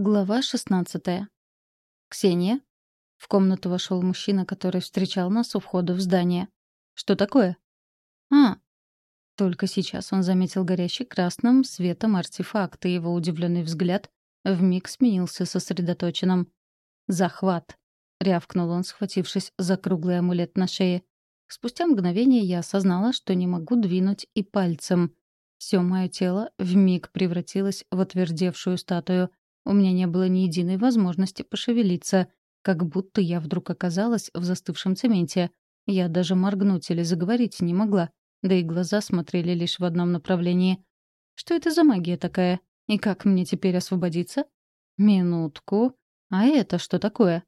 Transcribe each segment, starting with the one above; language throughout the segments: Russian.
Глава 16. «Ксения?» В комнату вошел мужчина, который встречал нас у входа в здание. «Что такое?» «А!» Только сейчас он заметил горящий красным светом артефакт, и его удивленный взгляд вмиг сменился сосредоточенным. «Захват!» — рявкнул он, схватившись за круглый амулет на шее. Спустя мгновение я осознала, что не могу двинуть и пальцем. Все мое тело вмиг превратилось в отвердевшую статую — у меня не было ни единой возможности пошевелиться, как будто я вдруг оказалась в застывшем цементе. Я даже моргнуть или заговорить не могла, да и глаза смотрели лишь в одном направлении. Что это за магия такая? И как мне теперь освободиться? Минутку. А это что такое?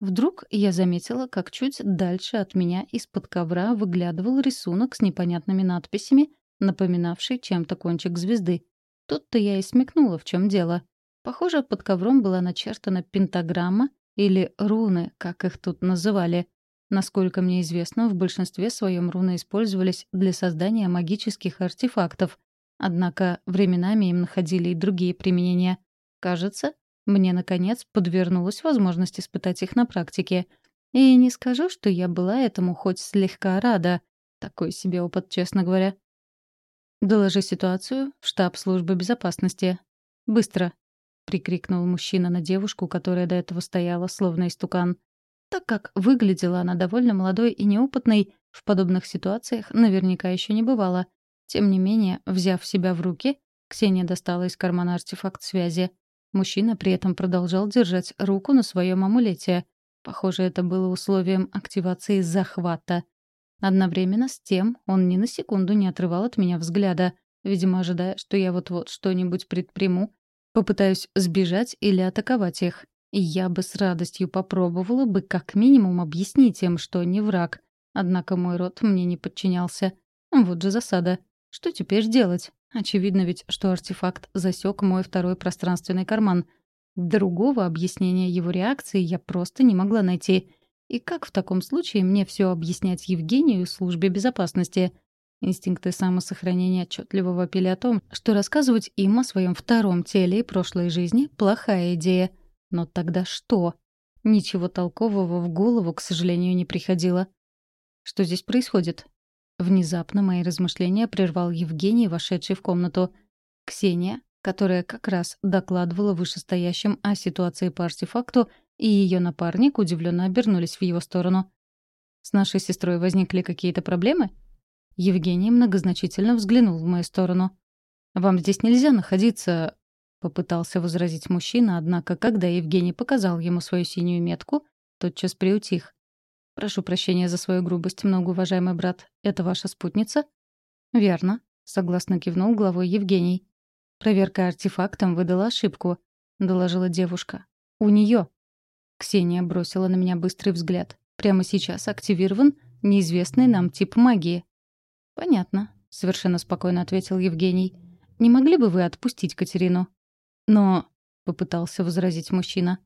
Вдруг я заметила, как чуть дальше от меня из-под ковра выглядывал рисунок с непонятными надписями, напоминавший чем-то кончик звезды. Тут-то я и смекнула, в чем дело. Похоже, под ковром была начертана пентаграмма или руны, как их тут называли. Насколько мне известно, в большинстве своем руны использовались для создания магических артефактов. Однако временами им находили и другие применения. Кажется, мне, наконец, подвернулась возможность испытать их на практике. И не скажу, что я была этому хоть слегка рада. Такой себе опыт, честно говоря. «Доложи ситуацию в штаб службы безопасности. Быстро», — прикрикнул мужчина на девушку, которая до этого стояла, словно истукан. Так как выглядела она довольно молодой и неопытной, в подобных ситуациях наверняка еще не бывало. Тем не менее, взяв себя в руки, Ксения достала из кармана артефакт связи. Мужчина при этом продолжал держать руку на своем амулете. Похоже, это было условием активации захвата. Одновременно с тем он ни на секунду не отрывал от меня взгляда, видимо, ожидая, что я вот-вот что-нибудь предприму Попытаюсь сбежать или атаковать их. И я бы с радостью попробовала бы как минимум объяснить им, что не враг. Однако мой род мне не подчинялся. Вот же засада. Что теперь делать? Очевидно ведь, что артефакт засек мой второй пространственный карман. Другого объяснения его реакции я просто не могла найти. И как в таком случае мне все объяснять Евгению службе безопасности? Инстинкты самосохранения отчетливо вопили о том, что рассказывать им о своем втором теле и прошлой жизни — плохая идея. Но тогда что? Ничего толкового в голову, к сожалению, не приходило. Что здесь происходит? Внезапно мои размышления прервал Евгений, вошедший в комнату. Ксения, которая как раз докладывала вышестоящим о ситуации по артефакту, и ее напарник удивленно обернулись в его сторону. «С нашей сестрой возникли какие-то проблемы?» Евгений многозначительно взглянул в мою сторону. «Вам здесь нельзя находиться...» — попытался возразить мужчина, однако, когда Евгений показал ему свою синюю метку, тотчас приутих. «Прошу прощения за свою грубость, многоуважаемый брат. Это ваша спутница?» «Верно», — согласно кивнул главой Евгений. «Проверка артефактом выдала ошибку», — доложила девушка. «У нее. Ксения бросила на меня быстрый взгляд. «Прямо сейчас активирован неизвестный нам тип магии. «Понятно», — совершенно спокойно ответил Евгений. «Не могли бы вы отпустить Катерину?» «Но...» — попытался возразить мужчина.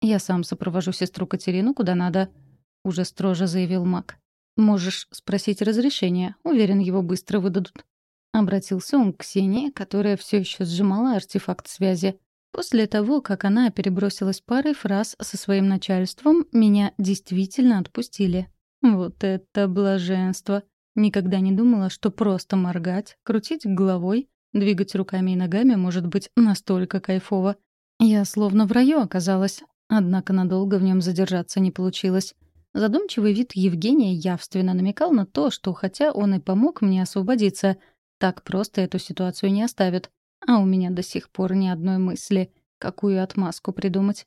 «Я сам сопровожу сестру Катерину куда надо», — уже строже заявил маг. «Можешь спросить разрешение. Уверен, его быстро выдадут». Обратился он к Ксении, которая все еще сжимала артефакт связи. После того, как она перебросилась парой фраз со своим начальством, меня действительно отпустили. Вот это блаженство! Никогда не думала, что просто моргать, крутить головой, двигать руками и ногами может быть настолько кайфово. Я словно в раю оказалась, однако надолго в нем задержаться не получилось. Задумчивый вид Евгения явственно намекал на то, что хотя он и помог мне освободиться, так просто эту ситуацию не оставит. А у меня до сих пор ни одной мысли, какую отмазку придумать.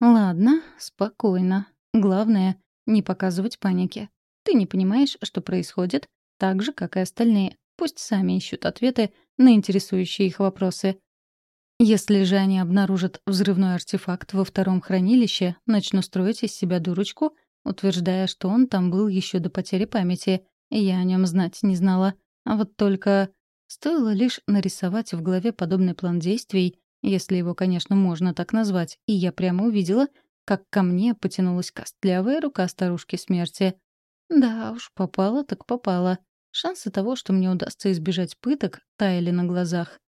Ладно, спокойно. Главное — не показывать паники. Ты не понимаешь, что происходит, так же, как и остальные. Пусть сами ищут ответы на интересующие их вопросы. Если же они обнаружат взрывной артефакт во втором хранилище, начну строить из себя дурочку, утверждая, что он там был еще до потери памяти, и я о нем знать не знала. А вот только стоило лишь нарисовать в голове подобный план действий, если его, конечно, можно так назвать, и я прямо увидела, как ко мне потянулась костлявая рука старушки смерти. Да уж, попало так попало. Шансы того, что мне удастся избежать пыток, таяли на глазах.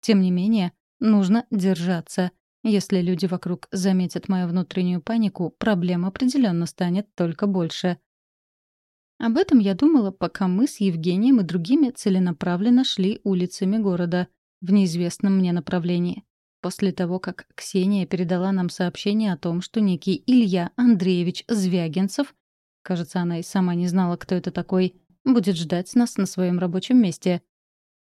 Тем не менее, нужно держаться. Если люди вокруг заметят мою внутреннюю панику, проблем определенно станет только больше. Об этом я думала, пока мы с Евгением и другими целенаправленно шли улицами города в неизвестном мне направлении. После того, как Ксения передала нам сообщение о том, что некий Илья Андреевич Звягинцев, кажется, она и сама не знала, кто это такой, будет ждать нас на своем рабочем месте.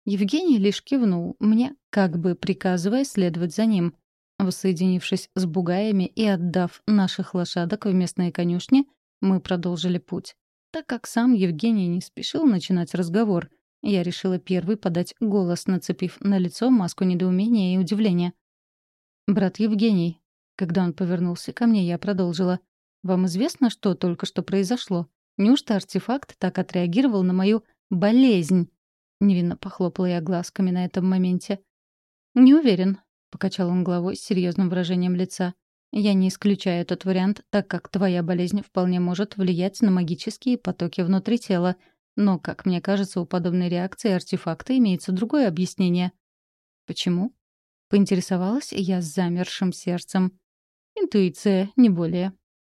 Евгений лишь кивнул мне, как бы приказывая следовать за ним. Воссоединившись с бугаями и отдав наших лошадок в местные конюшни, мы продолжили путь. Так как сам Евгений не спешил начинать разговор, я решила первый подать голос, нацепив на лицо маску недоумения и удивления. «Брат Евгений». Когда он повернулся ко мне, я продолжила. «Вам известно, что только что произошло? Неужто артефакт так отреагировал на мою болезнь?» Невинно похлопала я глазками на этом моменте. «Не уверен», — покачал он головой с серьезным выражением лица. Я не исключаю этот вариант, так как твоя болезнь вполне может влиять на магические потоки внутри тела. Но, как мне кажется, у подобной реакции артефакта имеется другое объяснение. Почему? Поинтересовалась я с замершим сердцем. Интуиция, не более.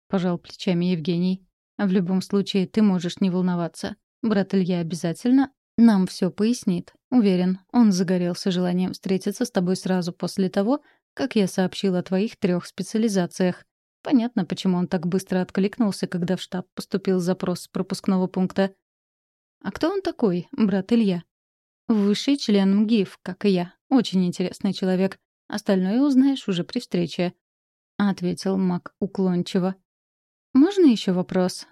Пожал плечами Евгений. В любом случае, ты можешь не волноваться. Брат Илья обязательно нам все пояснит. Уверен, он загорелся желанием встретиться с тобой сразу после того, как я сообщил о твоих трех специализациях. Понятно, почему он так быстро откликнулся, когда в штаб поступил запрос с пропускного пункта. А кто он такой, брат Илья? Высший член МГИФ, как и я. Очень интересный человек. Остальное узнаешь уже при встрече. Ответил Мак уклончиво. Можно еще вопрос?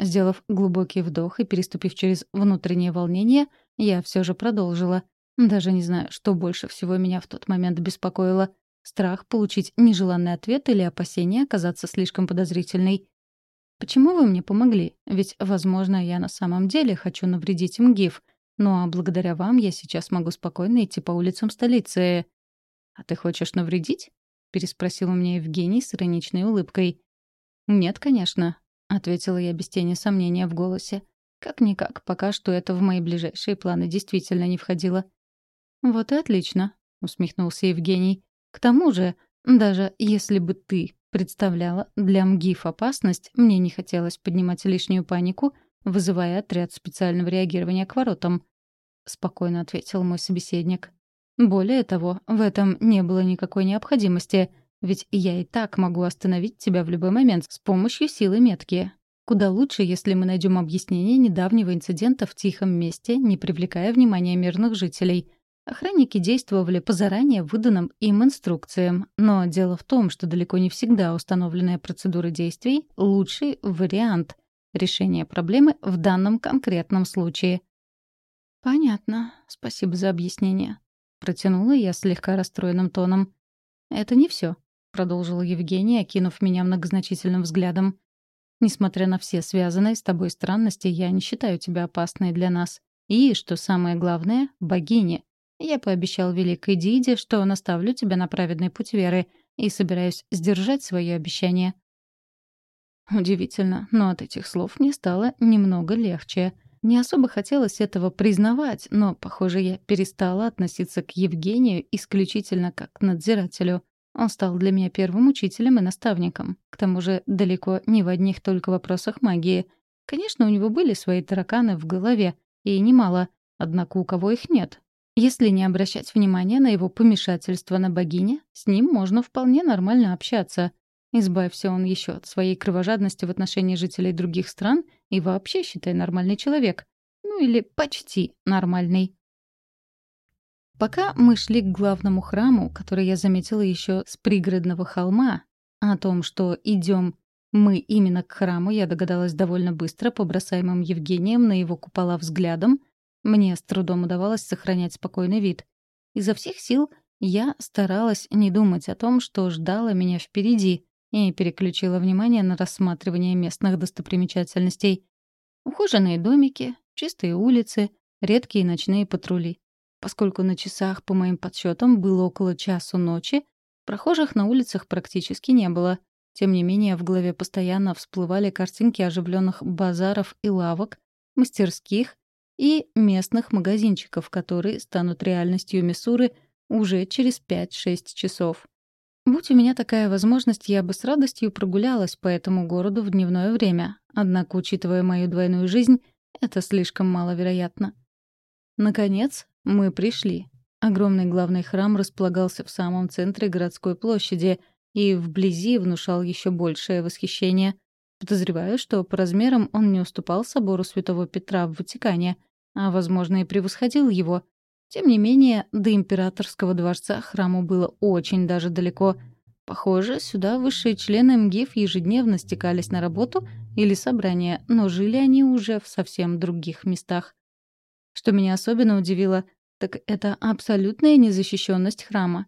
Сделав глубокий вдох и переступив через внутреннее волнение, я все же продолжила. Даже не знаю, что больше всего меня в тот момент беспокоило. Страх получить нежеланный ответ или опасение оказаться слишком подозрительной. «Почему вы мне помогли? Ведь, возможно, я на самом деле хочу навредить МГИФ. Ну а благодаря вам я сейчас могу спокойно идти по улицам столицы». «А ты хочешь навредить?» — переспросил у меня Евгений с ироничной улыбкой. «Нет, конечно», — ответила я без тени сомнения в голосе. «Как-никак, пока что это в мои ближайшие планы действительно не входило». «Вот и отлично», — усмехнулся Евгений. К тому же, даже если бы ты представляла для МГИФ опасность, мне не хотелось поднимать лишнюю панику, вызывая отряд специального реагирования к воротам. Спокойно ответил мой собеседник. Более того, в этом не было никакой необходимости, ведь я и так могу остановить тебя в любой момент с помощью силы метки. Куда лучше, если мы найдем объяснение недавнего инцидента в тихом месте, не привлекая внимания мирных жителей — Охранники действовали по заранее выданным им инструкциям, но дело в том, что далеко не всегда установленная процедура действий — лучший вариант решения проблемы в данном конкретном случае. «Понятно. Спасибо за объяснение», — протянула я слегка расстроенным тоном. «Это не все, продолжила Евгения, окинув меня многозначительным взглядом. «Несмотря на все связанные с тобой странности, я не считаю тебя опасной для нас. И, что самое главное, богини. Я пообещал великой Диде, что наставлю тебя на праведный путь веры, и собираюсь сдержать свое обещание. Удивительно, но от этих слов мне стало немного легче. Не особо хотелось этого признавать, но, похоже, я перестала относиться к Евгению исключительно как к надзирателю. Он стал для меня первым учителем и наставником. К тому же далеко не в одних только вопросах магии. Конечно, у него были свои тараканы в голове, и немало, однако у кого их нет, если не обращать внимания на его помешательство на богине, с ним можно вполне нормально общаться. Избавься он еще от своей кровожадности в отношении жителей других стран и вообще считай нормальный человек. Ну или почти нормальный. Пока мы шли к главному храму, который я заметила еще с пригородного холма, о том, что идем мы именно к храму, я догадалась довольно быстро по бросаемым Евгением на его купола взглядом, мне с трудом удавалось сохранять спокойный вид. Изо всех сил я старалась не думать о том, что ждало меня впереди, и переключила внимание на рассматривание местных достопримечательностей. Ухоженные домики, чистые улицы, редкие ночные патрули. Поскольку на часах, по моим подсчетам, было около часу ночи, прохожих на улицах практически не было. Тем не менее, в голове постоянно всплывали картинки оживленных базаров и лавок, мастерских и местных магазинчиков, которые станут реальностью Миссуры уже через 5-6 часов. Будь у меня такая возможность, я бы с радостью прогулялась по этому городу в дневное время. Однако, учитывая мою двойную жизнь, это слишком маловероятно. Наконец, мы пришли. Огромный главный храм располагался в самом центре городской площади и вблизи внушал еще большее восхищение. Подозреваю, что по размерам он не уступал собору Святого Петра в Ватикане, а, возможно, и превосходил его — тем не менее, до императорского дворца храму было очень даже далеко. Похоже, сюда высшие члены МГИФ ежедневно стекались на работу или собрания, но жили они уже в совсем других местах. Что меня особенно удивило, так это абсолютная незащищенность храма.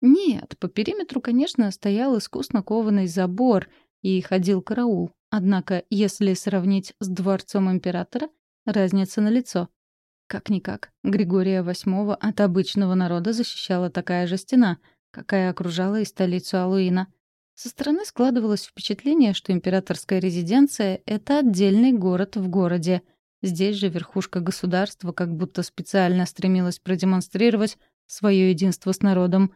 Нет, по периметру, конечно, стоял искусно кованый забор и ходил караул. Однако, если сравнить с дворцом императора, разница налицо. Как-никак, Григория VIII от обычного народа защищала такая же стена, какая окружала и столицу Алуина. Со стороны складывалось впечатление, что императорская резиденция — это отдельный город в городе. Здесь же верхушка государства как будто специально стремилась продемонстрировать свое единство с народом.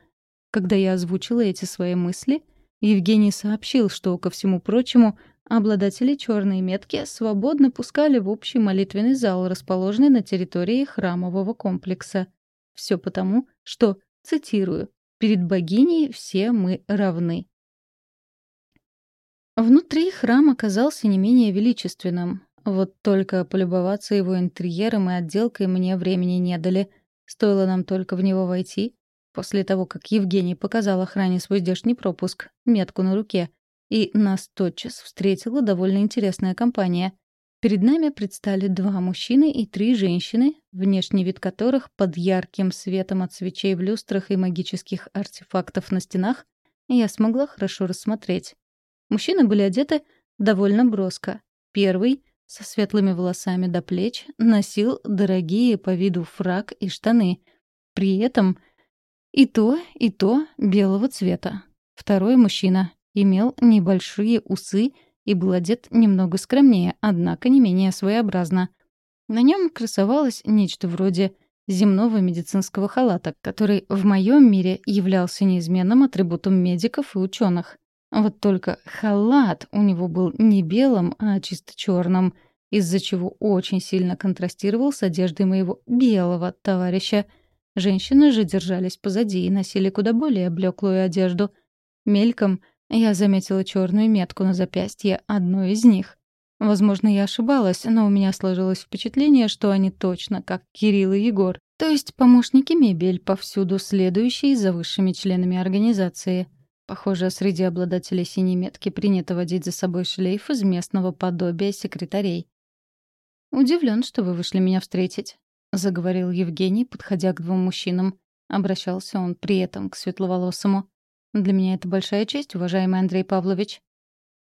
Когда я озвучила эти свои мысли, Евгений сообщил, что, ко всему прочему, Обладатели черной метки свободно пускали в общий молитвенный зал, расположенный на территории храмового комплекса. Все потому, что, цитирую, «перед богиней все мы равны». Внутри храм оказался не менее величественным. Вот только полюбоваться его интерьером и отделкой мне времени не дали. Стоило нам только в него войти, после того, как Евгений показал охране свой здешний пропуск, метку на руке, и нас тотчас встретила довольно интересная компания. Перед нами предстали два мужчины и три женщины, внешний вид которых под ярким светом от свечей в люстрах и магических артефактов на стенах я смогла хорошо рассмотреть. Мужчины были одеты довольно броско. Первый, со светлыми волосами до плеч, носил дорогие по виду фрак и штаны. При этом и то, и то белого цвета. Второй мужчина имел небольшие усы и был одет немного скромнее, однако не менее своеобразно. На нем красовалось нечто вроде земного медицинского халата, который в моем мире являлся неизменным атрибутом медиков и ученых. Вот только халат у него был не белым, а чисто черным, из-за чего очень сильно контрастировал с одеждой моего белого товарища. Женщины же держались позади и носили куда более блеклую одежду. Мельком — я заметила черную метку на запястье одной из них. Возможно, я ошибалась, но у меня сложилось впечатление, что они точно как Кирилл и Егор, то есть помощники мебель, повсюду следующие за высшими членами организации. Похоже, среди обладателей синей метки принято водить за собой шлейф из местного подобия секретарей. «Удивлен, что вы вышли меня встретить», — заговорил Евгений, подходя к двум мужчинам. Обращался он при этом к светловолосому. Для меня это большая честь, уважаемый Андрей Павлович.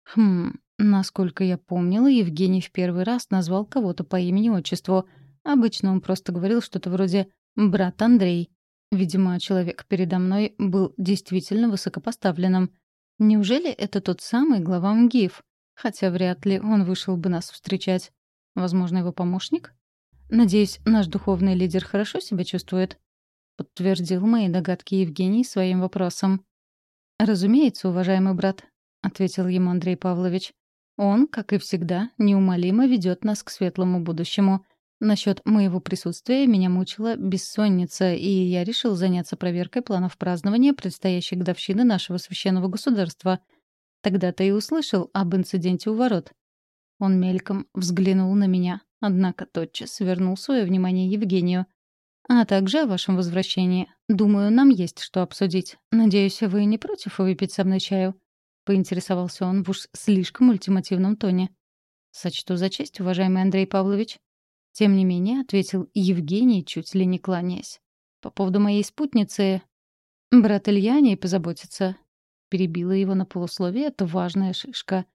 Хм, насколько я помнила, Евгений в первый раз назвал кого-то по имени-отчеству. Обычно он просто говорил что-то вроде «брат Андрей». Видимо, человек передо мной был действительно высокопоставленным. Неужели это тот самый глава МГИФ? Хотя вряд ли он вышел бы нас встречать. Возможно, его помощник? Надеюсь, наш духовный лидер хорошо себя чувствует? Подтвердил мои догадки Евгений своим вопросом. «Разумеется, уважаемый брат», — ответил ему Андрей Павлович. «Он, как и всегда, неумолимо ведет нас к светлому будущему. Насчет моего присутствия меня мучила бессонница, и я решил заняться проверкой планов празднования предстоящей годовщины нашего священного государства. Тогда-то и услышал об инциденте у ворот». Он мельком взглянул на меня, однако тотчас вернул свое внимание Евгению — а также о вашем возвращении. Думаю, нам есть что обсудить. Надеюсь, вы не против выпить со мной чаю?» — поинтересовался он в уж слишком ультимативном тоне. «Сочту за честь, уважаемый Андрей Павлович». Тем не менее, ответил Евгений, чуть ли не кланяясь. «По поводу моей спутницы... Брат Илья о ней позаботится». Перебила его на полусловие эта важная шишка.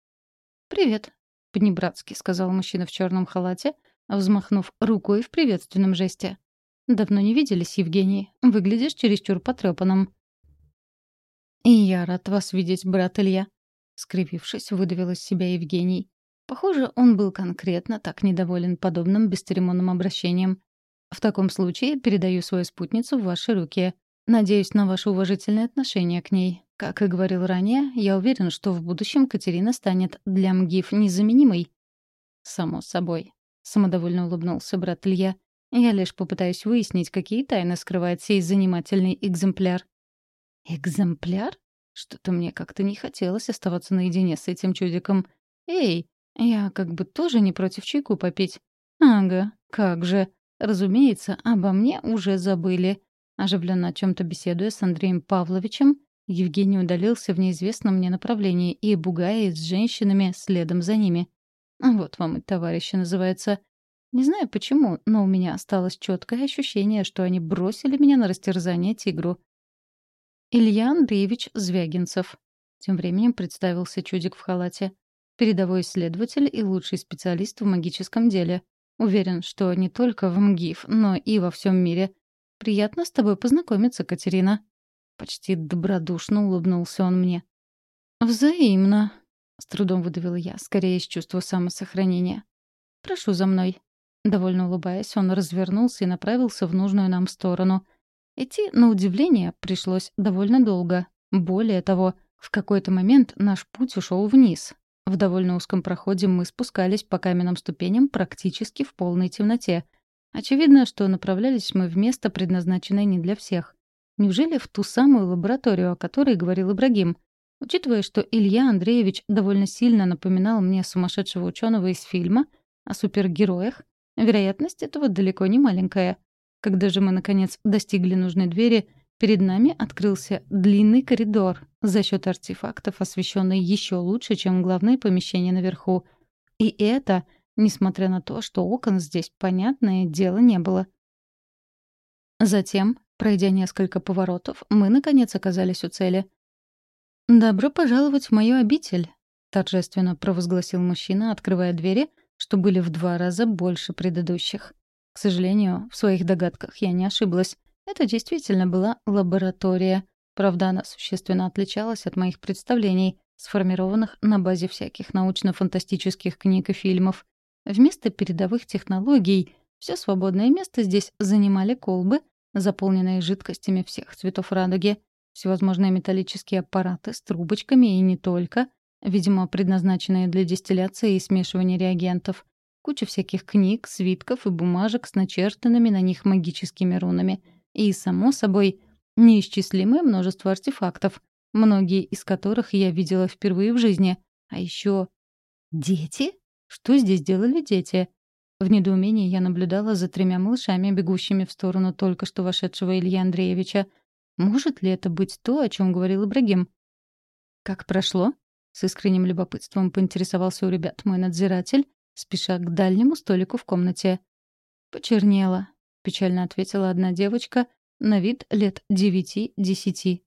«Привет», — понебратски сказал мужчина в черном халате, взмахнув рукой в приветственном жесте. «Давно не виделись, Евгений. Выглядишь чересчур потрепанным». «И я рад вас видеть, брат Илья», — скривившись, выдавил из себя Евгений. Похоже, он был конкретно так недоволен подобным бесцеремонным обращением. «В таком случае передаю свою спутницу в ваши руки. Надеюсь на ваше уважительное отношение к ней. Как и говорил ранее, я уверен, что в будущем Катерина станет для МГИФ незаменимой. «Само собой», — самодовольно улыбнулся брат Илья. «Я лишь попытаюсь выяснить, какие тайны скрывает сей занимательный экземпляр». «Экземпляр?» Что-то мне как-то не хотелось оставаться наедине с этим чудиком. «Эй, я как бы тоже не против чайку попить». «Ага, как же. Разумеется, обо мне уже забыли». Оживленно о чем то беседуя с Андреем Павловичем, Евгений удалился в неизвестном мне направлении и, бугая с женщинами, следом за ними. Вот вам и товарищи называется. Не знаю почему, но у меня осталось четкое ощущение, что они бросили меня на растерзание тигру. Илья Андреевич Звягинцев. Тем временем представился чудик в халате. Передовой исследователь и лучший специалист в магическом деле. Уверен, что не только в МГИФ, но и во всем мире. Приятно с тобой познакомиться, Катерина. Почти добродушно улыбнулся он мне. «Взаимно», — с трудом выдавила я, скорее из чувства самосохранения. «Прошу за мной». Довольно улыбаясь, он развернулся и направился в нужную нам сторону. Идти, на удивление, пришлось довольно долго. Более того, в какой-то момент наш путь ушел вниз. В довольно узком проходе мы спускались по каменным ступеням практически в полной темноте. Очевидно, что направлялись мы в место, предназначенное не для всех. Неужели в ту самую лабораторию, о которой говорил Ибрагим? Учитывая, что Илья Андреевич довольно сильно напоминал мне сумасшедшего ученого из фильма о супергероях, вероятность этого далеко не маленькая. Когда же мы, наконец, достигли нужной двери, перед нами открылся длинный коридор, за счет артефактов, освещенный еще лучше, чем главное помещение наверху. И это, несмотря на то, что окон здесь, понятное дело, не было. Затем Пройдя несколько поворотов, мы, наконец, оказались у цели. «Добро пожаловать в мою обитель», — торжественно провозгласил мужчина, открывая двери, что были в два раза больше предыдущих. К сожалению, в своих догадках я не ошиблась. Это действительно была лаборатория. Правда, она существенно отличалась от моих представлений, сформированных на базе всяких научно-фантастических книг и фильмов. Вместо передовых технологий все свободное место здесь занимали колбы, заполненные жидкостями всех цветов радуги, всевозможные металлические аппараты с трубочками и не только, видимо, предназначенные для дистилляции и смешивания реагентов, куча всяких книг, свитков и бумажек с начертанными на них магическими рунами и, само собой, неисчислимое множество артефактов, многие из которых я видела впервые в жизни. А еще дети? Что здесь делали дети? В недоумении я наблюдала за тремя малышами, бегущими в сторону только что вошедшего Илья Андреевича. Может ли это быть то, о чем говорил Ибрагим? «Как прошло?» — с искренним любопытством поинтересовался у ребят мой надзиратель, спеша к дальнему столику в комнате. «Почернела», — печально ответила одна девочка, на вид лет девяти-десяти.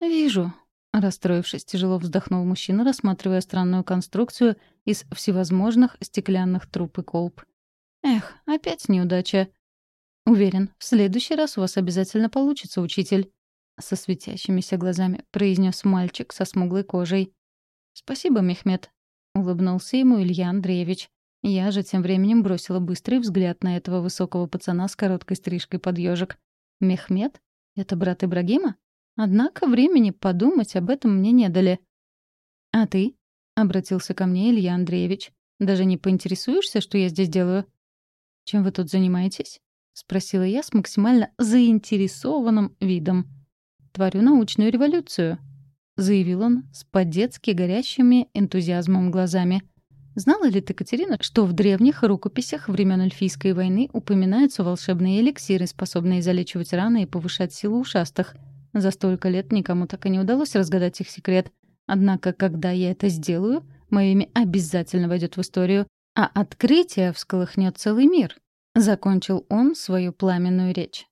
«Вижу», — расстроившись, тяжело вздохнул мужчина, рассматривая странную конструкцию из всевозможных стеклянных труб и колб. Эх, опять неудача. Уверен, в следующий раз у вас обязательно получится, учитель. Со светящимися глазами произнес мальчик со смуглой кожей. Спасибо, Мехмед. Улыбнулся ему Илья Андреевич. Я же тем временем бросила быстрый взгляд на этого высокого пацана с короткой стрижкой под ежик. Мехмед? Это брат Ибрагима? Однако времени подумать об этом мне не дали. «А ты?» — обратился ко мне Илья Андреевич. «Даже не поинтересуешься, что я здесь делаю?» «Чем вы тут занимаетесь?» — спросила я с максимально заинтересованным видом. «Творю научную революцию», — заявил он с по-детски горящими энтузиазмом глазами. «Знала ли ты, Катерина, что в древних рукописях времен Эльфийской войны упоминаются волшебные эликсиры, способные залечивать раны и повышать силу ушастых? За столько лет никому так и не удалось разгадать их секрет. Однако, когда я это сделаю, мое имя обязательно войдет в историю, а открытие всколыхнет целый мир. Закончил он свою пламенную речь.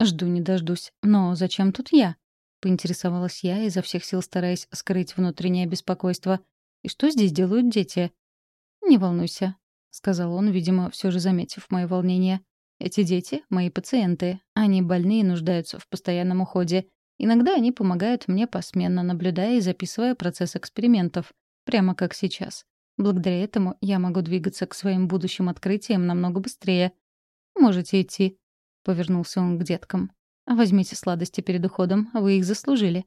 Жду не дождусь. Но зачем тут я? Поинтересовалась я, изо всех сил стараясь скрыть внутреннее беспокойство. И что здесь делают дети? Не волнуйся, сказал он, видимо, все же заметив мое волнение. Эти дети — мои пациенты. Они больны и нуждаются в постоянном уходе. Иногда они помогают мне посменно, наблюдая и записывая процесс экспериментов. Прямо как сейчас. Благодаря этому я могу двигаться к своим будущим открытиям намного быстрее. Можете идти. Повернулся он к деткам. Возьмите сладости перед уходом, вы их заслужили.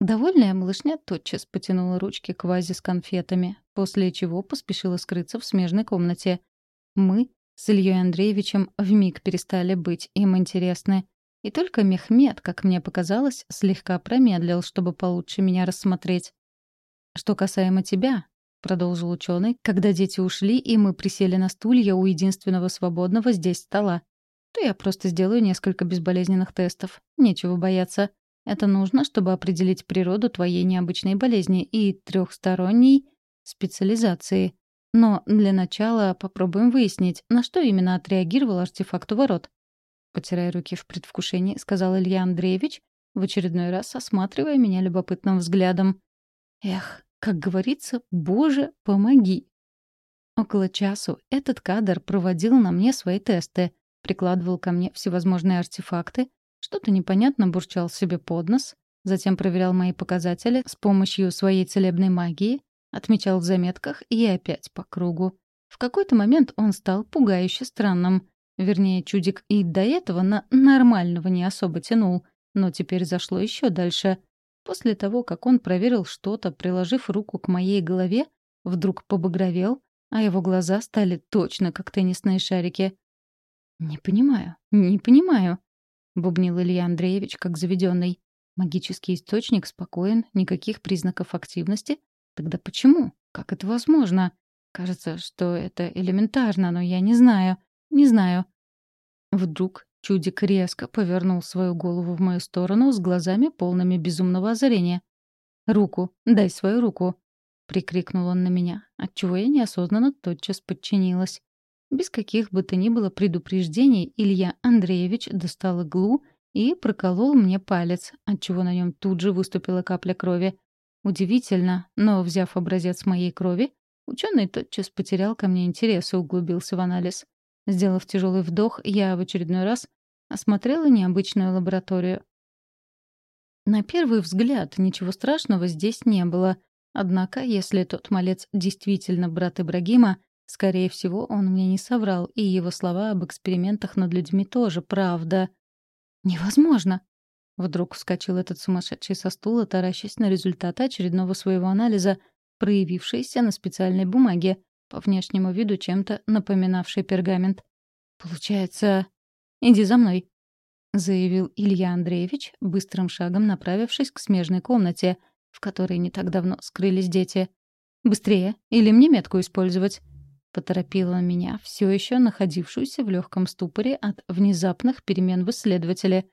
Довольная малышня тотчас потянула ручки к вазе с конфетами, после чего поспешила скрыться в смежной комнате. Мы с Ильей Андреевичем вмиг перестали быть им интересны. И только Мехмед, как мне показалось, слегка промедлил, чтобы получше меня рассмотреть. «Что касаемо тебя», — продолжил ученый, когда дети ушли, и мы присели на стулья у единственного свободного здесь стола, то я просто сделаю несколько безболезненных тестов. Нечего бояться. Это нужно, чтобы определить природу твоей необычной болезни и трехсторонней специализации. Но для начала попробуем выяснить, на что именно отреагировал артефакт у ворот. Потирая руки в предвкушении, сказал Илья Андреевич, в очередной раз осматривая меня любопытным взглядом. Эх, как говорится, «Боже, помоги!» Около часу этот кадр проводил на мне свои тесты, прикладывал ко мне всевозможные артефакты, что-то непонятно бурчал себе под нос, затем проверял мои показатели с помощью своей целебной магии, отмечал в заметках и опять по кругу. В какой-то момент он стал пугающе странным. Вернее, чудик и до этого на нормального не особо тянул, но теперь зашло еще дальше. После того, как он проверил что-то, приложив руку к моей голове, вдруг побагровел, а его глаза стали точно как теннисные шарики. «Не понимаю, не понимаю», бубнил Илья Андреевич, как заведенный. Магический источник спокоен, никаких признаков активности. Тогда почему? Как это возможно? Кажется, что это элементарно, но я не знаю. Не знаю. Вдруг чудик резко повернул свою голову в мою сторону с глазами полными безумного озарения. «Руку! Дай свою руку!» — прикрикнул он на меня, отчего я неосознанно тотчас подчинилась. Без каких бы то ни было предупреждений Илья Андреевич достал иглу и проколол мне палец, отчего на нем тут же выступила капля крови. Удивительно, но, взяв образец моей крови, ученый тотчас потерял ко мне интерес и углубился в анализ. Сделав тяжелый вдох, я в очередной раз осмотрела необычную лабораторию. На первый взгляд ничего страшного здесь не было. Однако, если тот малец действительно брат Ибрагима, Скорее всего, он мне не соврал, и его слова об экспериментах над людьми тоже правда. «Невозможно!» Вдруг вскочил этот сумасшедший со стула, таращась на результаты очередного своего анализа, проявившийся на специальной бумаге, по внешнему виду чем-то напоминавший пергамент. «Получается... Иди за мной», — заявил Илья Андреевич, быстрым шагом направившись к смежной комнате, в которой не так давно скрылись дети. «Быстрее! Или мне метку использовать?» Поторопила меня, все еще находившуюся в легком ступоре от внезапных перемен в исследователе.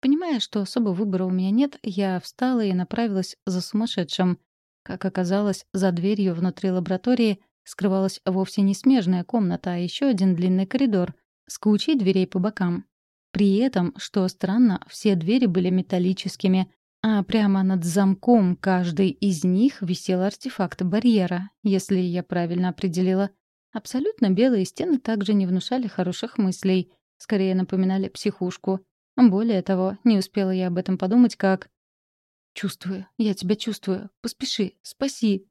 Понимая, что особо выбора у меня нет, я встала и направилась за сумасшедшим. Как оказалось, за дверью внутри лаборатории скрывалась вовсе не смежная комната, а еще один длинный коридор с кучей дверей по бокам. При этом, что странно, все двери были металлическими, а прямо над замком каждой из них висел артефакт барьера, если я правильно определила. Абсолютно белые стены также не внушали хороших мыслей, скорее напоминали психушку. Более того, не успела я об этом подумать, как... «Чувствую, я тебя чувствую. Поспеши, спаси!»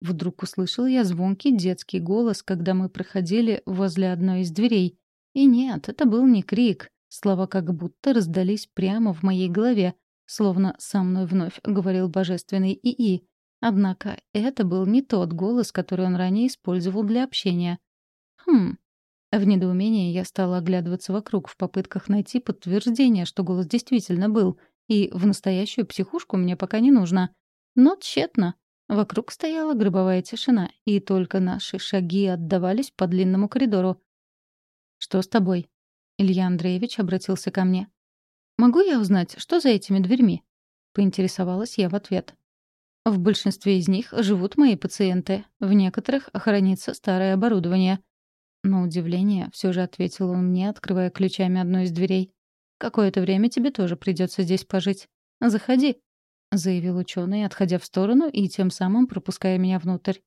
Вдруг услышал я звонкий детский голос, когда мы проходили возле одной из дверей. И нет, это был не крик. Слова как будто раздались прямо в моей голове, словно со мной вновь говорил божественный ИИ. Однако это был не тот голос, который он ранее использовал для общения. Хм. В недоумении я стала оглядываться вокруг в попытках найти подтверждение, что голос действительно был, и в настоящую психушку мне пока не нужно. Но тщетно. Вокруг стояла гробовая тишина, и только наши шаги отдавались по длинному коридору. «Что с тобой?» Илья Андреевич обратился ко мне. «Могу я узнать, что за этими дверьми?» Поинтересовалась я в ответ. В большинстве из них живут мои пациенты, в некоторых хранится старое оборудование. На удивление, все же ответил он мне, открывая ключами одну из дверей. «Какое-то время тебе тоже придется здесь пожить. Заходи», — заявил ученый, отходя в сторону и тем самым пропуская меня внутрь.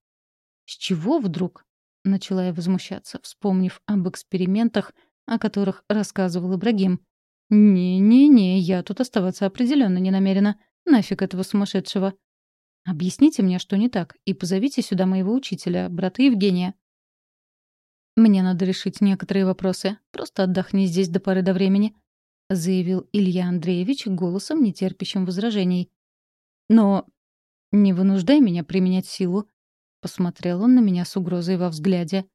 «С чего вдруг?» — начала я возмущаться, вспомнив об экспериментах, о которых рассказывал Ибрагим. «Не-не-не, я тут оставаться определенно не намерена. Нафиг этого сумасшедшего». Объясните мне, что не так, и позовите сюда моего учителя, брата Евгения. Мне надо решить некоторые вопросы. Просто отдохни здесь до поры до времени, заявил Илья Андреевич голосом, нетерпящим возражений. Но не вынуждай меня применять силу. Посмотрел он на меня с угрозой во взгляде.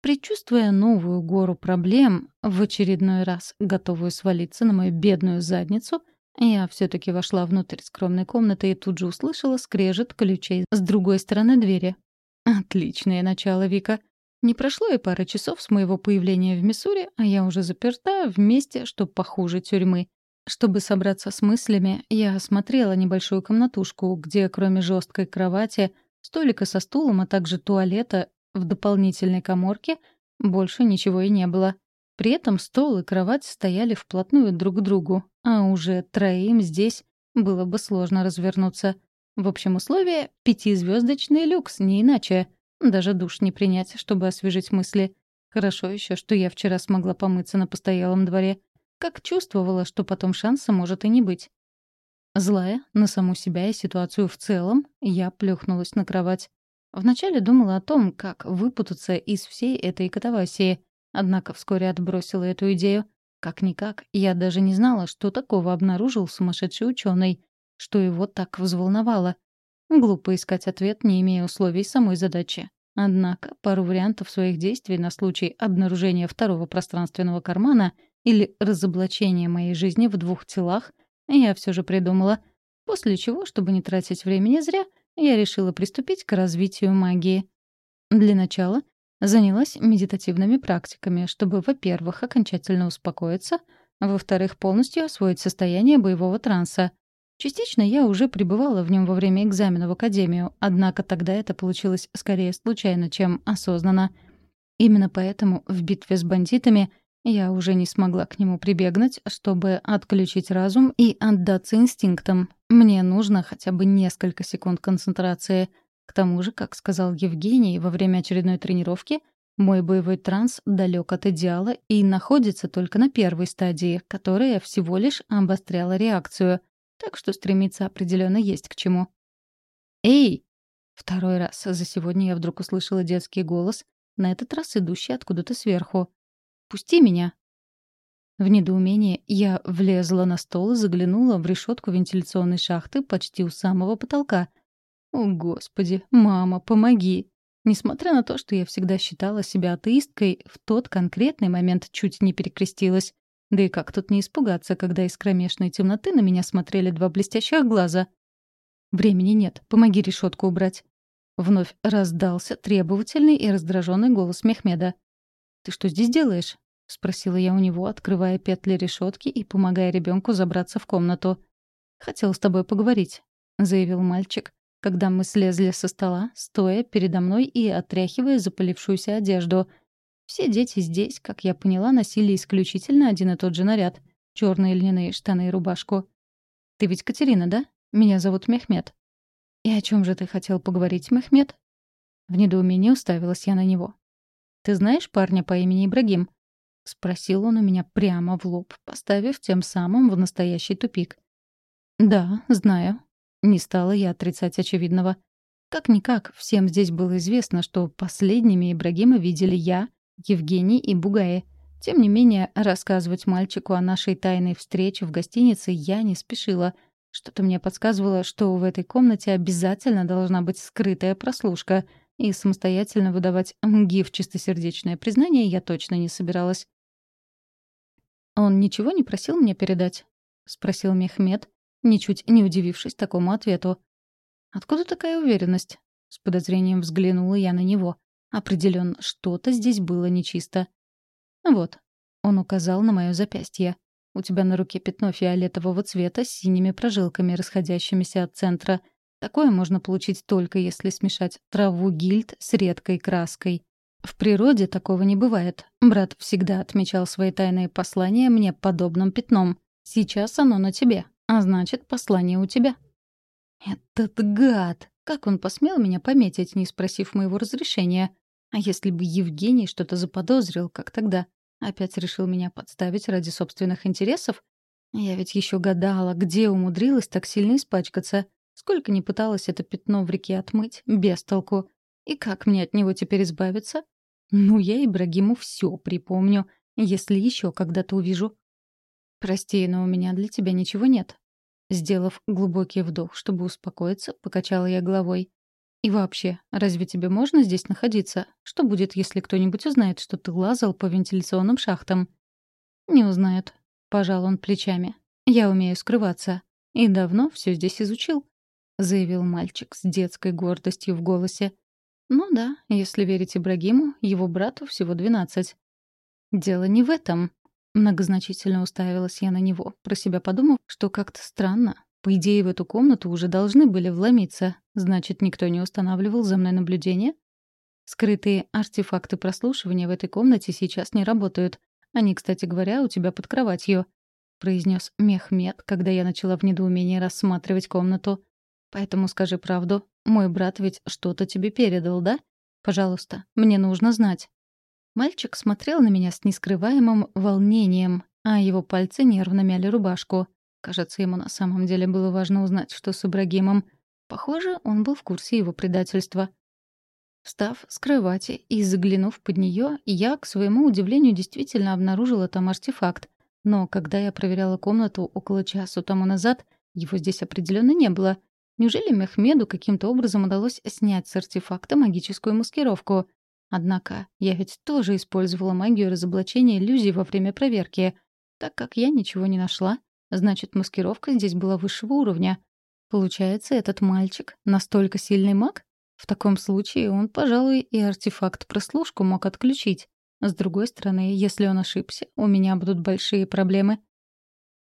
Предчувствуя новую гору проблем, в очередной раз готовую свалиться на мою бедную задницу, я все таки вошла внутрь скромной комнаты и тут же услышала скрежет ключей с другой стороны двери. Отличное начало, Вика. Не прошло и пары часов с моего появления в Миссури, а я уже заперта в месте, что похуже тюрьмы. Чтобы собраться с мыслями, я осмотрела небольшую комнатушку, где кроме жесткой кровати, столика со стулом, а также туалета в дополнительной коморке, больше ничего и не было. При этом стол и кровать стояли вплотную друг к другу, а уже троим здесь было бы сложно развернуться. В общем, условие — пятизвездочный люкс, не иначе. Даже душ не принять, чтобы освежить мысли. Хорошо еще, что я вчера смогла помыться на постоялом дворе. Как чувствовала, что потом шанса может и не быть. Злая на саму себя и ситуацию в целом, я плюхнулась на кровать. Вначале думала о том, как выпутаться из всей этой катавасии, однако вскоре отбросила эту идею. Как-никак, я даже не знала, что такого обнаружил сумасшедший ученый, что его так взволновало. Глупо искать ответ, не имея условий самой задачи. Однако пару вариантов своих действий на случай обнаружения второго пространственного кармана или разоблачения моей жизни в двух телах я все же придумала. После чего, чтобы не тратить времени зря, я решила приступить к развитию магии. Для начала занялась медитативными практиками, чтобы, во-первых, окончательно успокоиться, а во-вторых, полностью освоить состояние боевого транса — Частично я уже пребывала в нем во время экзамена в академию, однако тогда это получилось скорее случайно, чем осознанно. Именно поэтому в битве с бандитами я уже не смогла к нему прибегнуть, чтобы отключить разум и отдаться инстинктам. Мне нужно хотя бы несколько секунд концентрации. К тому же, как сказал Евгений во время очередной тренировки, мой боевой транс далек от идеала и находится только на первой стадии, которая всего лишь обостряла реакцию — так что стремиться определенно есть к чему. «Эй!» Второй раз за сегодня я вдруг услышала детский голос, на этот раз идущий откуда-то сверху. «Пусти меня!» В недоумении я влезла на стол и заглянула в решетку вентиляционной шахты почти у самого потолка. «О, Господи! Мама, помоги!» Несмотря на то, что я всегда считала себя атеисткой, в тот конкретный момент чуть не перекрестилась. Да и как тут не испугаться, когда из кромешной темноты на меня смотрели два блестящих глаза? «Времени нет, помоги решетку убрать». Вновь раздался требовательный и раздраженный голос Мехмеда. «Ты что здесь делаешь?» — спросила я у него, открывая петли решетки и помогая ребенку забраться в комнату. «Хотел с тобой поговорить», — заявил мальчик, когда мы слезли со стола, стоя передо мной и отряхивая запылившуюся одежду — все дети здесь, как я поняла, носили исключительно один и тот же наряд — черные льняные штаны и рубашку. «Ты ведь Катерина, да? Меня зовут Мехмед». «И о чем же ты хотел поговорить, Мехмед?» В недоумении уставилась я на него. «Ты знаешь парня по имени Ибрагим?» — спросил он у меня прямо в лоб, поставив тем самым в настоящий тупик. «Да, знаю». Не стала я отрицать очевидного. Как-никак, всем здесь было известно, что последними Ибрагима видели я, Евгений и Бугае. Тем не менее, рассказывать мальчику о нашей тайной встрече в гостинице я не спешила. Что-то мне подсказывало, что в этой комнате обязательно должна быть скрытая прослушка, и самостоятельно выдавать МГИ в чистосердечное признание я точно не собиралась. «Он ничего не просил мне передать?» — спросил Мехмед, ничуть не удивившись такому ответу. «Откуда такая уверенность?» — с подозрением взглянула я на него. Определенно, что-то здесь было нечисто. «Вот», — он указал на мое запястье. «У тебя на руке пятно фиолетового цвета с синими прожилками, расходящимися от центра. Такое можно получить только если смешать траву гильд с редкой краской. В природе такого не бывает. Брат всегда отмечал свои тайные послания мне подобным пятном. Сейчас оно на тебе, а значит, послание у тебя». «Этот гад! Как он посмел меня пометить, не спросив моего разрешения?» А если бы Евгений что-то заподозрил, как тогда? Опять решил меня подставить ради собственных интересов? Я ведь еще гадала, где умудрилась так сильно испачкаться. Сколько не пыталась это пятно в реке отмыть, без толку. И как мне от него теперь избавиться? Ну, я Ибрагиму все припомню, если еще когда-то увижу. «Прости, но у меня для тебя ничего нет». Сделав глубокий вдох, чтобы успокоиться, покачала я головой. «И вообще, разве тебе можно здесь находиться? Что будет, если кто-нибудь узнает, что ты лазал по вентиляционным шахтам?» «Не узнает», — пожал он плечами. «Я умею скрываться. И давно все здесь изучил», — заявил мальчик с детской гордостью в голосе. «Ну да, если верить Ибрагиму, его брату всего двенадцать». «Дело не в этом», — многозначительно уставилась я на него, про себя подумав, что как-то странно. По идее, в эту комнату уже должны были вломиться. Значит, никто не устанавливал за мной наблюдение? Скрытые артефакты прослушивания в этой комнате сейчас не работают. Они, кстати говоря, у тебя под кроватью», — произнес Мехмед, когда я начала в недоумении рассматривать комнату. «Поэтому скажи правду. Мой брат ведь что-то тебе передал, да? Пожалуйста, мне нужно знать». Мальчик смотрел на меня с нескрываемым волнением, а его пальцы нервно мяли рубашку. Кажется, ему на самом деле было важно узнать, что с Ибрагимом. Похоже, он был в курсе его предательства. Встав с кровати и заглянув под нее, я, к своему удивлению, действительно обнаружила там артефакт. Но когда я проверяла комнату около часу тому назад, его здесь определенно не было. Неужели Мехмеду каким-то образом удалось снять с артефакта магическую маскировку? Однако я ведь тоже использовала магию разоблачения иллюзий во время проверки. Так как я ничего не нашла, Значит, маскировка здесь была высшего уровня. Получается, этот мальчик настолько сильный маг? В таком случае он, пожалуй, и артефакт-прослушку мог отключить. С другой стороны, если он ошибся, у меня будут большие проблемы.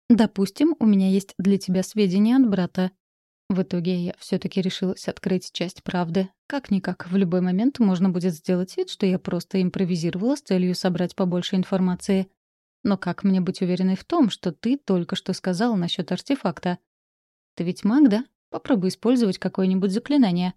Допустим, у меня есть для тебя сведения от брата. В итоге я все таки решилась открыть часть правды. Как-никак, в любой момент можно будет сделать вид, что я просто импровизировала с целью собрать побольше информации. Но как мне быть уверенной в том, что ты только что сказал насчет артефакта? Ты ведь маг, да? Попробуй использовать какое-нибудь заклинание.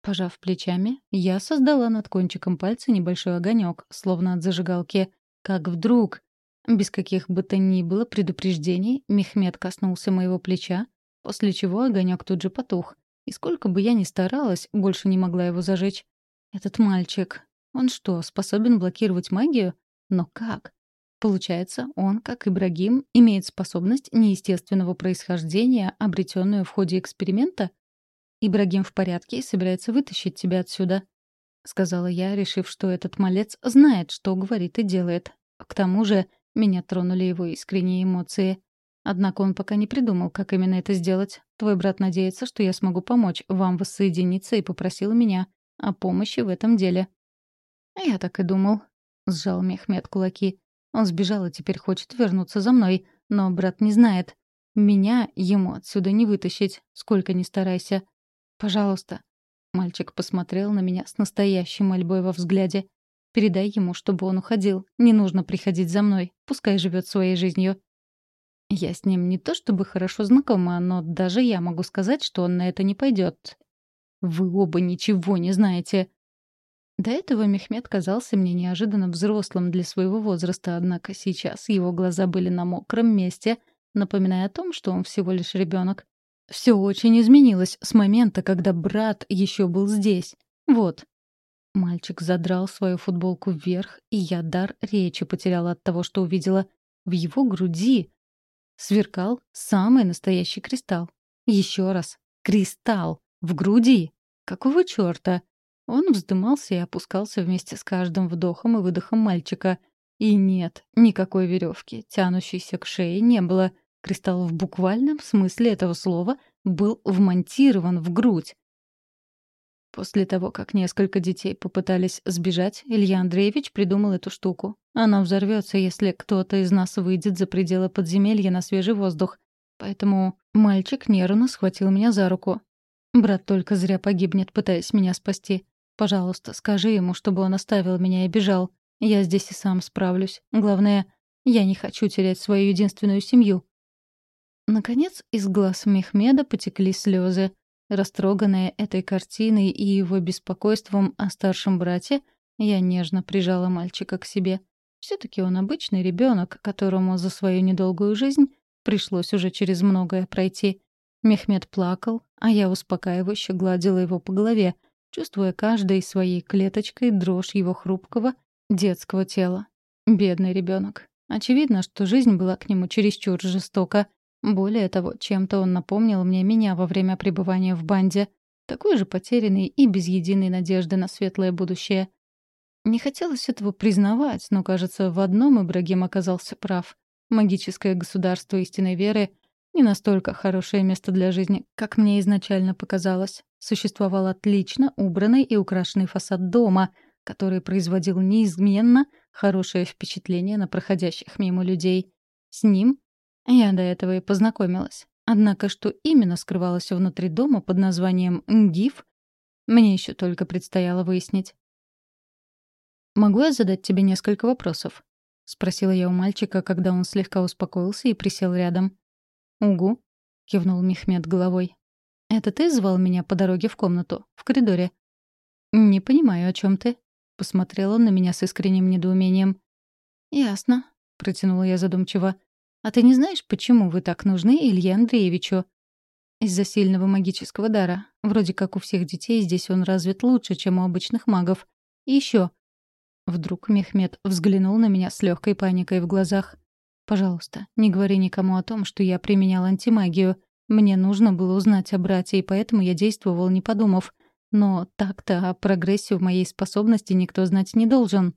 Пожав плечами, я создала над кончиком пальца небольшой огонек, словно от зажигалки. Как вдруг, без каких бы то ни было предупреждений, Мехмед коснулся моего плеча, после чего огонек тут же потух. И сколько бы я ни старалась, больше не могла его зажечь. Этот мальчик, он что, способен блокировать магию? Но как? Получается, он, как Ибрагим, имеет способность неестественного происхождения, обретенную в ходе эксперимента? Ибрагим в порядке и собирается вытащить тебя отсюда, — сказала я, решив, что этот малец знает, что говорит и делает. К тому же меня тронули его искренние эмоции. Однако он пока не придумал, как именно это сделать. Твой брат надеется, что я смогу помочь вам воссоединиться и попросил меня о помощи в этом деле. «Я так и думал», — сжал Мехмед кулаки. Он сбежал и теперь хочет вернуться за мной, но брат не знает. Меня ему отсюда не вытащить, сколько ни старайся. Пожалуйста. Мальчик посмотрел на меня с настоящей мольбой во взгляде. Передай ему, чтобы он уходил. Не нужно приходить за мной. Пускай живет своей жизнью. Я с ним не то чтобы хорошо знакома, но даже я могу сказать, что он на это не пойдет. Вы оба ничего не знаете. До этого Мехмед казался мне неожиданно взрослым для своего возраста, однако сейчас его глаза были на мокром месте, напоминая о том, что он всего лишь ребенок. Все очень изменилось с момента, когда брат еще был здесь. Вот. Мальчик задрал свою футболку вверх, и я дар речи потеряла от того, что увидела. В его груди сверкал самый настоящий кристалл. Еще раз. Кристалл. В груди. Какого черта? Он вздымался и опускался вместе с каждым вдохом и выдохом мальчика. И нет, никакой веревки, тянущейся к шее, не было. Кристалл в буквальном смысле этого слова был вмонтирован в грудь. После того, как несколько детей попытались сбежать, Илья Андреевич придумал эту штуку. Она взорвется, если кто-то из нас выйдет за пределы подземелья на свежий воздух. Поэтому мальчик нервно схватил меня за руку. Брат только зря погибнет, пытаясь меня спасти. Пожалуйста, скажи ему, чтобы он оставил меня и бежал. Я здесь и сам справлюсь. Главное, я не хочу терять свою единственную семью». Наконец, из глаз Мехмеда потекли слезы. Растроганная этой картиной и его беспокойством о старшем брате, я нежно прижала мальчика к себе. все таки он обычный ребенок, которому за свою недолгую жизнь пришлось уже через многое пройти. Мехмед плакал, а я успокаивающе гладила его по голове, чувствуя каждой своей клеточкой дрожь его хрупкого детского тела. Бедный ребенок. Очевидно, что жизнь была к нему чересчур жестока. Более того, чем-то он напомнил мне меня во время пребывания в банде. Такой же потерянный и без единой надежды на светлое будущее. Не хотелось этого признавать, но, кажется, в одном Ибрагим оказался прав. Магическое государство истинной веры — не настолько хорошее место для жизни, как мне изначально показалось. Существовал отлично убранный и украшенный фасад дома, который производил неизменно хорошее впечатление на проходящих мимо людей. С ним я до этого и познакомилась. Однако что именно скрывалось внутри дома под названием «НГИФ», мне еще только предстояло выяснить. «Могу я задать тебе несколько вопросов?» — спросила я у мальчика, когда он слегка успокоился и присел рядом. «Угу», — кивнул Мехмед головой. «Это ты звал меня по дороге в комнату, в коридоре?» «Не понимаю, о чем ты», — посмотрел он на меня с искренним недоумением. «Ясно», — протянула я задумчиво. А ты не знаешь, почему вы так нужны Илье Андреевичу? Из-за сильного магического дара. Вроде как у всех детей здесь он развит лучше, чем у обычных магов. И еще. Вдруг Мехмед взглянул на меня с легкой паникой в глазах. «Пожалуйста, не говори никому о том, что я применял антимагию. Мне нужно было узнать о брате, и поэтому я действовал, не подумав. Но так-то о прогрессе в моей способности никто знать не должен».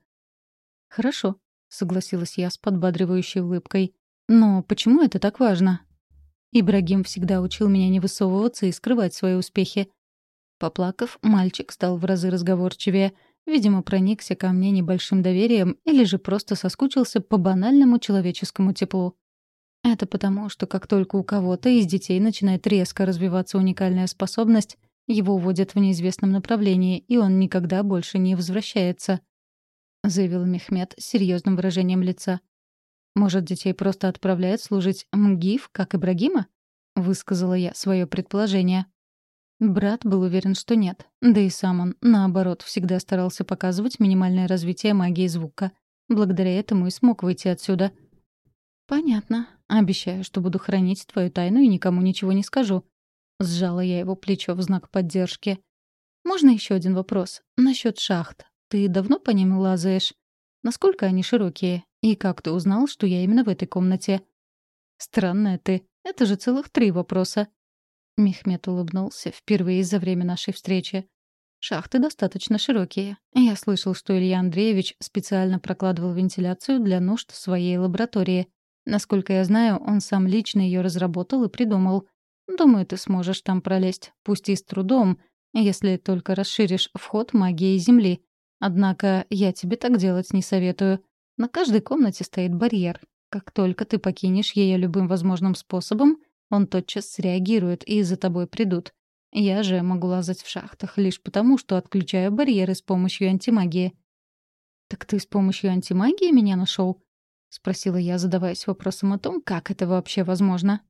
«Хорошо», — согласилась я с подбадривающей улыбкой. Но почему это так важно? Ибрагим всегда учил меня не высовываться и скрывать свои успехи. Поплакав, мальчик стал в разы разговорчивее. Видимо, проникся ко мне небольшим доверием или же просто соскучился по банальному человеческому теплу. Это потому, что как только у кого-то из детей начинает резко развиваться уникальная способность, его уводят в неизвестном направлении, и он никогда больше не возвращается. Заявил Мехмед с серьезным выражением лица. Может, детей просто отправляют служить МГИФ, как Ибрагима? Высказала я свое предположение. Брат был уверен, что нет. Да и сам он, наоборот, всегда старался показывать минимальное развитие магии звука. Благодаря этому и смог выйти отсюда. «Понятно. Обещаю, что буду хранить твою тайну и никому ничего не скажу». Сжала я его плечо в знак поддержки. «Можно еще один вопрос? Насчет шахт. Ты давно по ним лазаешь? Насколько они широкие? И как ты узнал, что я именно в этой комнате? Странная ты. Это же целых три вопроса. Мехмед улыбнулся впервые за время нашей встречи. Шахты достаточно широкие. Я слышал, что Илья Андреевич специально прокладывал вентиляцию для нужд своей лаборатории. Насколько я знаю, он сам лично ее разработал и придумал. Думаю, ты сможешь там пролезть, пусть и с трудом, если только расширишь вход магии Земли. Однако я тебе так делать не советую. На каждой комнате стоит барьер. Как только ты покинешь ее любым возможным способом, он тотчас среагирует, и за тобой придут. Я же могу лазать в шахтах лишь потому, что отключаю барьеры с помощью антимагии. «Так ты с помощью антимагии меня нашел? спросила я, задаваясь вопросом о том, как это вообще возможно.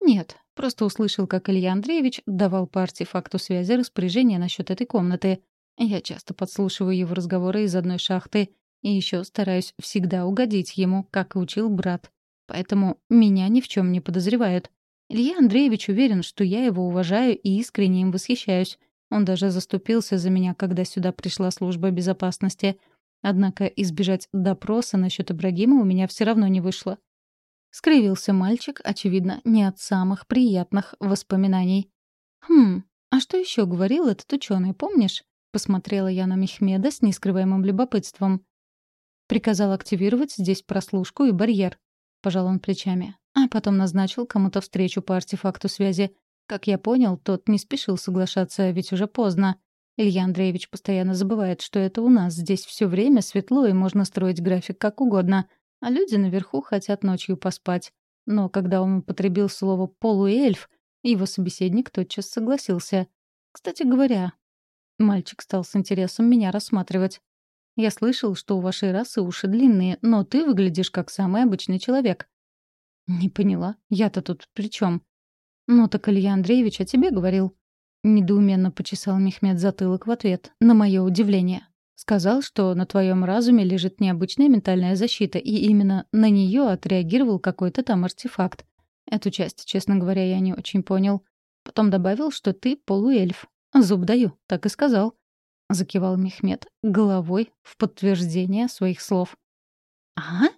«Нет, просто услышал, как Илья Андреевич давал по артефакту связи распоряжение насчет этой комнаты. Я часто подслушиваю его разговоры из одной шахты, и еще стараюсь всегда угодить ему, как и учил брат. Поэтому меня ни в чем не подозревают. Илья Андреевич уверен, что я его уважаю и искренне им восхищаюсь. Он даже заступился за меня, когда сюда пришла служба безопасности. Однако избежать допроса насчет Ибрагима у меня все равно не вышло. Скривился мальчик, очевидно, не от самых приятных воспоминаний. «Хм, а что еще говорил этот ученый, помнишь?» Посмотрела я на Мехмеда с нескрываемым любопытством. Приказал активировать здесь прослушку и барьер. Пожал он плечами. А потом назначил кому-то встречу по артефакту связи. Как я понял, тот не спешил соглашаться, ведь уже поздно. Илья Андреевич постоянно забывает, что это у нас здесь все время светло и можно строить график как угодно, а люди наверху хотят ночью поспать. Но когда он употребил слово «полуэльф», его собеседник тотчас согласился. Кстати говоря, мальчик стал с интересом меня рассматривать. Я слышал, что у вашей расы уши длинные, но ты выглядишь как самый обычный человек». «Не поняла. Я-то тут при чем? «Ну так Илья Андреевич о тебе говорил». Недоуменно почесал Мехмед затылок в ответ, на мое удивление. Сказал, что на твоем разуме лежит необычная ментальная защита, и именно на нее отреагировал какой-то там артефакт. Эту часть, честно говоря, я не очень понял. Потом добавил, что ты полуэльф. Зуб даю, так и сказал. — закивал Мехмед головой в подтверждение своих слов. «А?»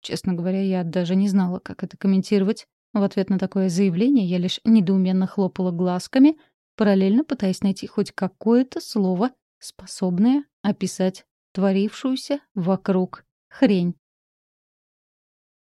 Честно говоря, я даже не знала, как это комментировать. В ответ на такое заявление я лишь недоуменно хлопала глазками, параллельно пытаясь найти хоть какое-то слово, способное описать творившуюся вокруг хрень.